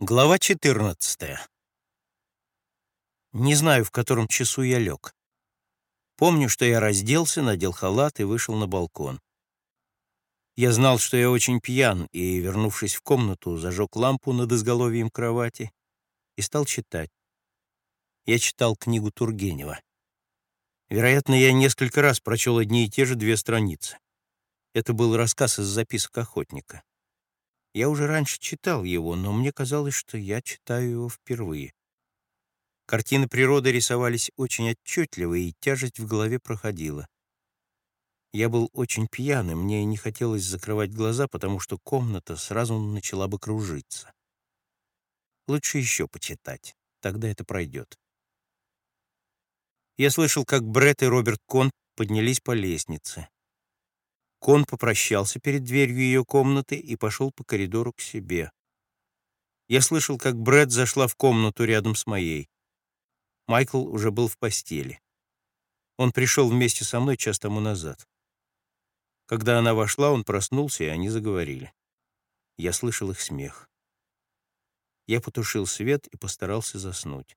Глава 14. Не знаю, в котором часу я лег. Помню, что я разделся, надел халат и вышел на балкон. Я знал, что я очень пьян, и, вернувшись в комнату, зажег лампу над изголовьем кровати и стал читать. Я читал книгу Тургенева. Вероятно, я несколько раз прочел одни и те же две страницы. Это был рассказ из записок охотника. Я уже раньше читал его, но мне казалось, что я читаю его впервые. Картины природы рисовались очень отчетливо, и тяжесть в голове проходила. Я был очень пьян, и мне не хотелось закрывать глаза, потому что комната сразу начала бы кружиться. Лучше еще почитать, тогда это пройдет. Я слышал, как Бретт и Роберт Кон поднялись по лестнице. Кон попрощался перед дверью ее комнаты и пошел по коридору к себе. Я слышал, как Брэд зашла в комнату рядом с моей. Майкл уже был в постели. Он пришел вместе со мной час тому назад. Когда она вошла, он проснулся, и они заговорили. Я слышал их смех. Я потушил свет и постарался заснуть.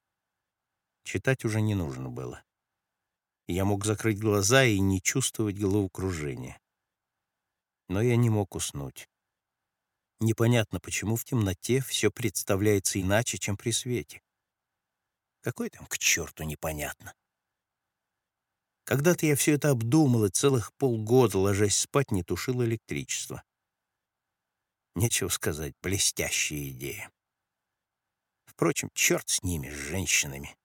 Читать уже не нужно было. Я мог закрыть глаза и не чувствовать головокружения но я не мог уснуть. Непонятно, почему в темноте все представляется иначе, чем при свете. Какой там к черту непонятно. Когда-то я все это обдумал и целых полгода, ложась спать, не тушил электричество. Нечего сказать, блестящая идея. Впрочем, черт с ними, с женщинами.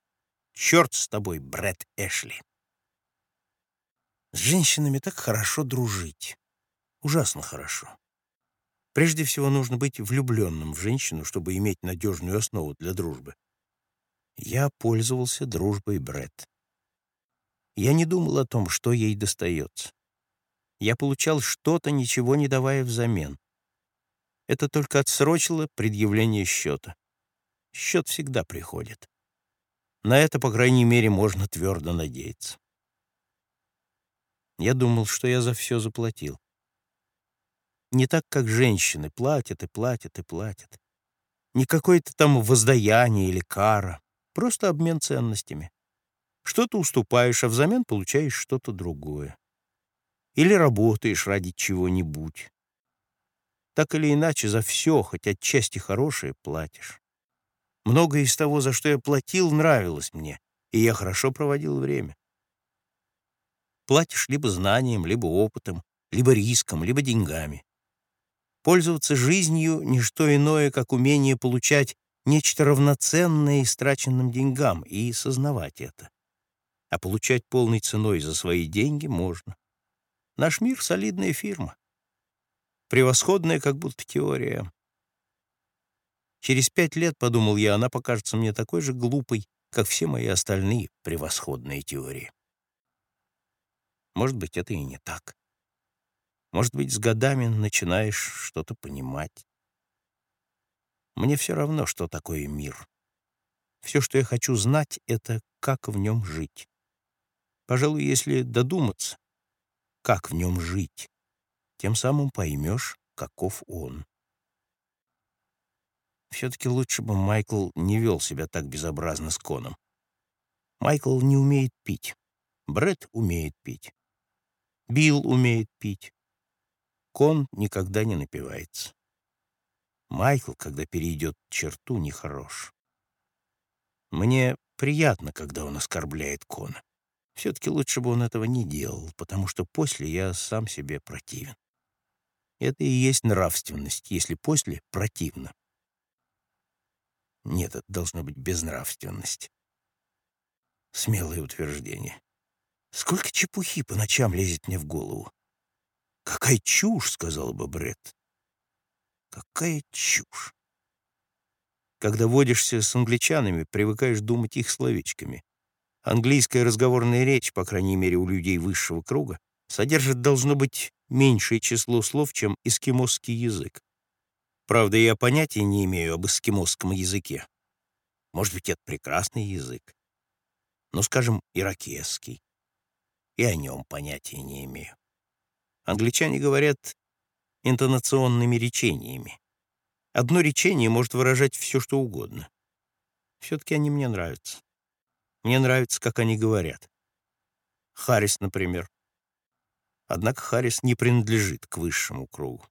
Черт с тобой, Брэд Эшли. С женщинами так хорошо дружить. Ужасно хорошо. Прежде всего нужно быть влюбленным в женщину, чтобы иметь надежную основу для дружбы. Я пользовался дружбой Бред. Я не думал о том, что ей достается. Я получал что-то, ничего не давая взамен. Это только отсрочило предъявление счета. Счет всегда приходит. На это, по крайней мере, можно твердо надеяться. Я думал, что я за все заплатил. Не так, как женщины, платят и платят и платят. Не какое-то там воздаяние или кара, просто обмен ценностями. Что-то уступаешь, а взамен получаешь что-то другое. Или работаешь ради чего-нибудь. Так или иначе, за все, хоть отчасти хорошее, платишь. Многое из того, за что я платил, нравилось мне, и я хорошо проводил время. Платишь либо знанием, либо опытом, либо риском, либо деньгами. Пользоваться жизнью — ничто иное, как умение получать нечто равноценное истраченным деньгам и сознавать это. А получать полной ценой за свои деньги можно. Наш мир — солидная фирма. Превосходная как будто теория. Через пять лет, подумал я, она покажется мне такой же глупой, как все мои остальные превосходные теории. Может быть, это и не так. Может быть, с годами начинаешь что-то понимать. Мне все равно, что такое мир. Все, что я хочу знать, — это как в нем жить. Пожалуй, если додуматься, как в нем жить, тем самым поймешь, каков он. Все-таки лучше бы Майкл не вел себя так безобразно с Коном. Майкл не умеет пить. Бред умеет пить. Билл умеет пить. Кон никогда не напивается. Майкл, когда перейдет черту, нехорош. Мне приятно, когда он оскорбляет Кона. Все-таки лучше бы он этого не делал, потому что после я сам себе противен. Это и есть нравственность, если после противно. Нет, это должно быть безнравственность. Смелое утверждение. Сколько чепухи по ночам лезет мне в голову. «Какая чушь!» — сказал бы Бред. «Какая чушь!» Когда водишься с англичанами, привыкаешь думать их словечками. Английская разговорная речь, по крайней мере у людей высшего круга, содержит, должно быть, меньшее число слов, чем эскимосский язык. Правда, я понятия не имею об эскимосском языке. Может быть, это прекрасный язык. Ну, скажем, иракесский. И о нем понятия не имею. Англичане говорят интонационными речениями. Одно речение может выражать все, что угодно. Все-таки они мне нравятся. Мне нравится, как они говорят. Харрис, например. Однако Харрис не принадлежит к высшему кругу.